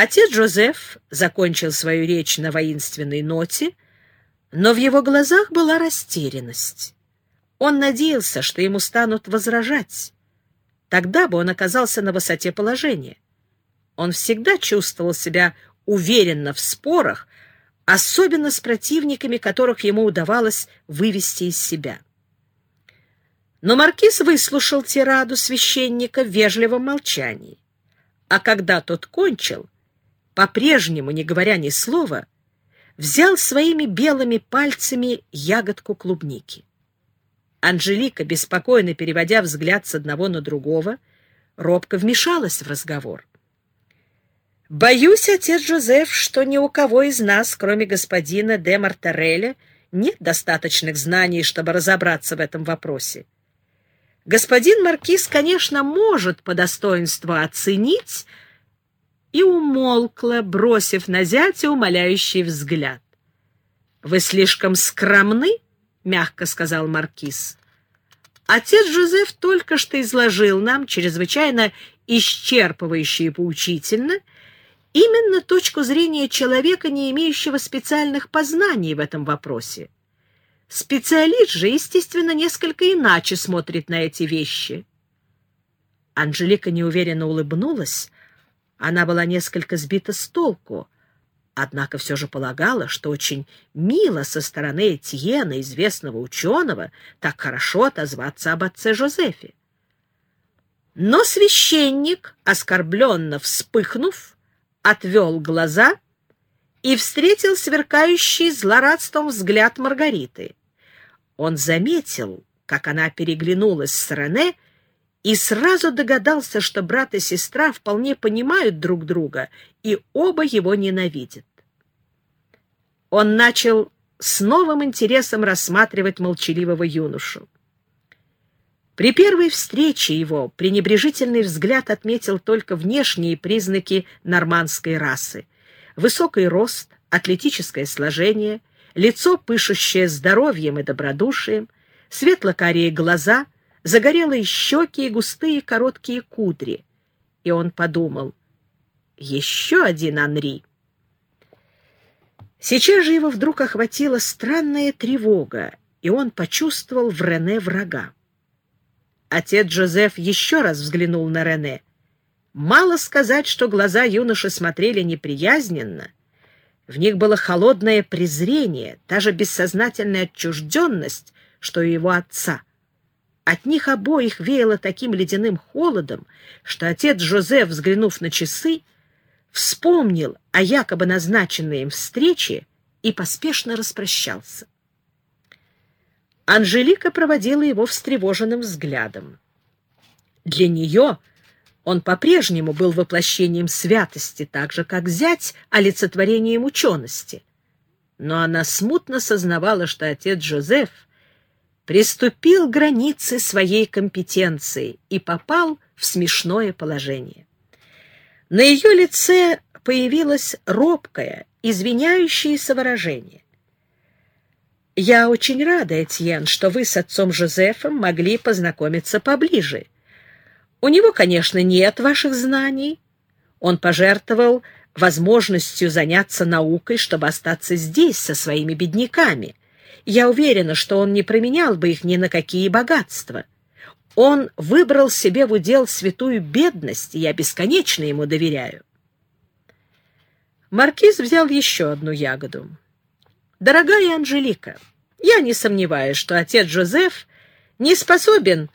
Отец Джозеф закончил свою речь на воинственной ноте, но в его глазах была растерянность. Он надеялся, что ему станут возражать. Тогда бы он оказался на высоте положения. Он всегда чувствовал себя уверенно в спорах, особенно с противниками, которых ему удавалось вывести из себя. Но маркиз выслушал тираду священника в вежливом молчании. А когда тот кончил, по-прежнему, не говоря ни слова, взял своими белыми пальцами ягодку клубники. Анжелика, беспокойно переводя взгляд с одного на другого, робко вмешалась в разговор. «Боюсь, отец Жозеф, что ни у кого из нас, кроме господина де Мартареля, нет достаточных знаний, чтобы разобраться в этом вопросе. Господин Маркиз, конечно, может по достоинству оценить, и умолкла, бросив на зятя умоляющий взгляд. — Вы слишком скромны, — мягко сказал Маркиз. Отец Жозеф только что изложил нам, чрезвычайно исчерпывающе и поучительно, именно точку зрения человека, не имеющего специальных познаний в этом вопросе. Специалист же, естественно, несколько иначе смотрит на эти вещи. Анжелика неуверенно улыбнулась, она была несколько сбита с толку, однако все же полагала, что очень мило со стороны Этьена, известного ученого, так хорошо отозваться об отце Жозефе. Но священник, оскорбленно вспыхнув, отвел глаза и встретил сверкающий злорадством взгляд Маргариты. Он заметил, как она переглянулась с Рене, и сразу догадался, что брат и сестра вполне понимают друг друга, и оба его ненавидят. Он начал с новым интересом рассматривать молчаливого юношу. При первой встрече его пренебрежительный взгляд отметил только внешние признаки нормандской расы. Высокий рост, атлетическое сложение, лицо, пышущее здоровьем и добродушием, светло-карие глаза — загорелые щеки и густые короткие кудри. И он подумал, еще один Анри. Сейчас же его вдруг охватила странная тревога, и он почувствовал в Рене врага. Отец Джозеф еще раз взглянул на Рене. Мало сказать, что глаза юноши смотрели неприязненно. В них было холодное презрение, та же бессознательная отчужденность, что и его отца. От них обоих веяло таким ледяным холодом, что отец Жозеф, взглянув на часы, вспомнил о якобы назначенной им встрече и поспешно распрощался. Анжелика проводила его встревоженным взглядом. Для нее он по-прежнему был воплощением святости, так же, как зять олицетворением учености. Но она смутно сознавала, что отец Жозеф — приступил к границе своей компетенции и попал в смешное положение. На ее лице появилось робкое, извиняющееся выражение. «Я очень рада, Этьен, что вы с отцом Жозефом могли познакомиться поближе. У него, конечно, нет ваших знаний. Он пожертвовал возможностью заняться наукой, чтобы остаться здесь со своими бедняками. Я уверена, что он не променял бы их ни на какие богатства. Он выбрал себе в удел святую бедность, и я бесконечно ему доверяю. Маркиз взял еще одну ягоду. «Дорогая Анжелика, я не сомневаюсь, что отец Жозеф не способен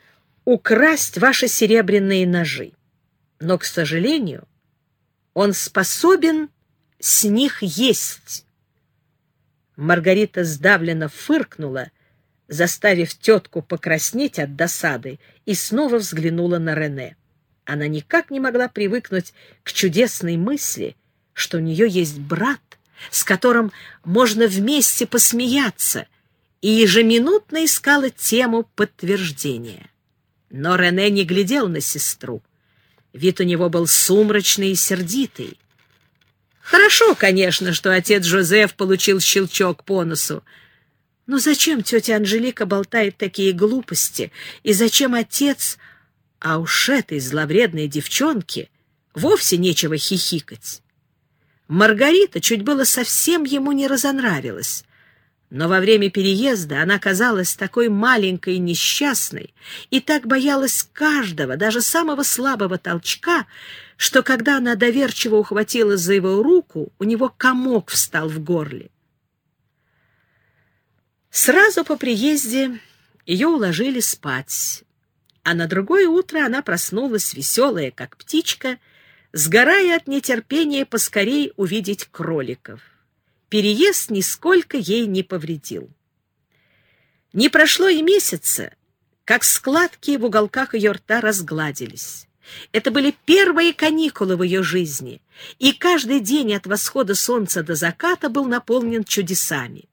украсть ваши серебряные ножи. Но, к сожалению, он способен с них есть». Маргарита сдавленно фыркнула, заставив тетку покраснеть от досады, и снова взглянула на Рене. Она никак не могла привыкнуть к чудесной мысли, что у нее есть брат, с которым можно вместе посмеяться, и ежеминутно искала тему подтверждения. Но Рене не глядел на сестру. Вид у него был сумрачный и сердитый. Хорошо, конечно, что отец Жозеф получил щелчок по носу. Но зачем тетя Анжелика болтает такие глупости? И зачем отец... А уж этой зловредной девчонке вовсе нечего хихикать. Маргарита чуть было совсем ему не разонравилась, но во время переезда она казалась такой маленькой и несчастной и так боялась каждого, даже самого слабого толчка, что когда она доверчиво ухватилась за его руку, у него комок встал в горле. Сразу по приезде ее уложили спать, а на другое утро она проснулась веселая, как птичка, сгорая от нетерпения поскорей увидеть кроликов переезд нисколько ей не повредил. Не прошло и месяца, как складки в уголках ее рта разгладились. Это были первые каникулы в ее жизни, и каждый день от восхода солнца до заката был наполнен чудесами.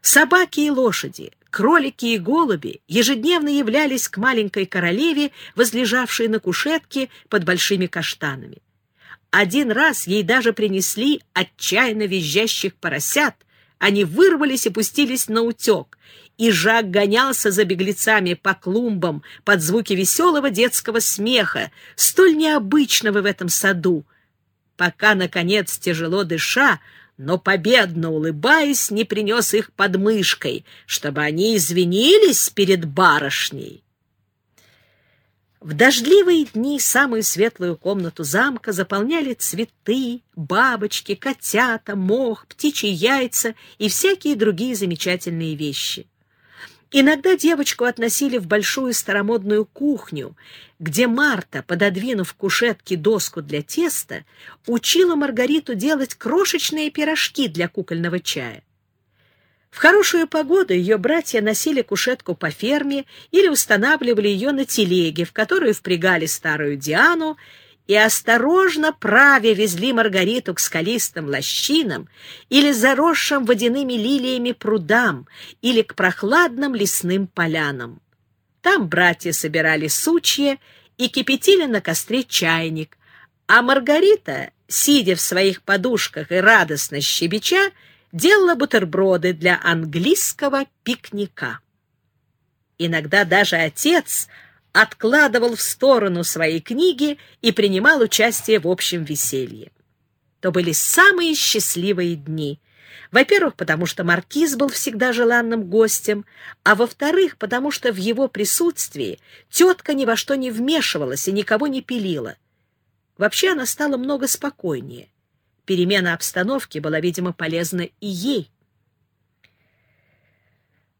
Собаки и лошади, кролики и голуби ежедневно являлись к маленькой королеве, возлежавшей на кушетке под большими каштанами. Один раз ей даже принесли отчаянно визжащих поросят. Они вырвались и пустились на утек, и Жак гонялся за беглецами по клумбам под звуки веселого детского смеха, столь необычного в этом саду, пока, наконец, тяжело дыша, но победно улыбаясь, не принес их под мышкой, чтобы они извинились перед барышней. В дождливые дни самую светлую комнату замка заполняли цветы, бабочки, котята, мох, птичьи яйца и всякие другие замечательные вещи. Иногда девочку относили в большую старомодную кухню, где Марта, пододвинув кушетке доску для теста, учила Маргариту делать крошечные пирожки для кукольного чая. В хорошую погоду ее братья носили кушетку по ферме или устанавливали ее на телеге, в которую впрягали старую Диану, и осторожно правя везли Маргариту к скалистым лощинам или заросшим водяными лилиями прудам или к прохладным лесным полянам. Там братья собирали сучья и кипятили на костре чайник, а Маргарита, сидя в своих подушках и радостно щебеча, делала бутерброды для английского пикника. Иногда даже отец откладывал в сторону свои книги и принимал участие в общем веселье. То были самые счастливые дни. Во-первых, потому что маркиз был всегда желанным гостем, а во-вторых, потому что в его присутствии тетка ни во что не вмешивалась и никого не пилила. Вообще она стала много спокойнее. Перемена обстановки была, видимо, полезна и ей.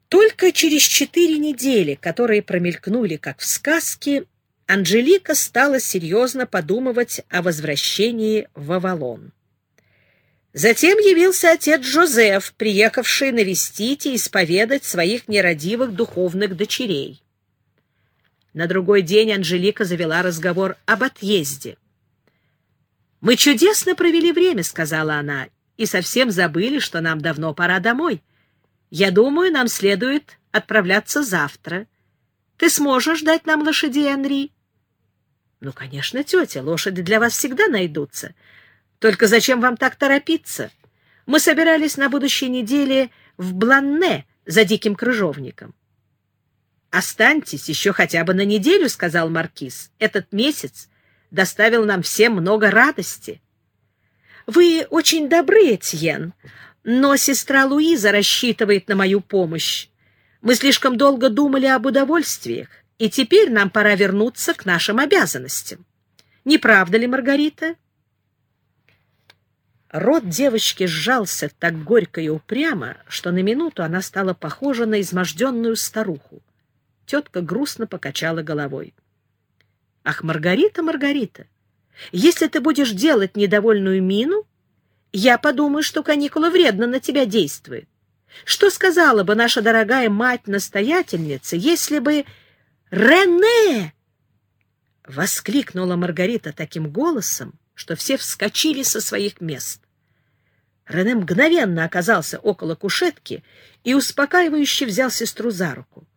Только через четыре недели, которые промелькнули, как в сказке, Анжелика стала серьезно подумывать о возвращении в Авалон. Затем явился отец Жозеф, приехавший навестить и исповедать своих нерадивых духовных дочерей. На другой день Анжелика завела разговор об отъезде. «Мы чудесно провели время», — сказала она, — «и совсем забыли, что нам давно пора домой. Я думаю, нам следует отправляться завтра. Ты сможешь дать нам лошадей, Анри?» «Ну, конечно, тетя, лошади для вас всегда найдутся. Только зачем вам так торопиться? Мы собирались на будущей неделе в Бланне за диким крыжовником». «Останьтесь еще хотя бы на неделю», — сказал Маркиз. «Этот месяц доставил нам всем много радости. Вы очень добры, Этьен, но сестра Луиза рассчитывает на мою помощь. Мы слишком долго думали об удовольствиях, и теперь нам пора вернуться к нашим обязанностям. Не правда ли, Маргарита? Рот девочки сжался так горько и упрямо, что на минуту она стала похожа на изможденную старуху. Тетка грустно покачала головой. Ах, Маргарита, Маргарита, если ты будешь делать недовольную мину, я подумаю, что каникула вредно на тебя действует. Что сказала бы наша дорогая мать-настоятельница, если бы... «Рене!» — воскликнула Маргарита таким голосом, что все вскочили со своих мест. Рене мгновенно оказался около кушетки и успокаивающе взял сестру за руку.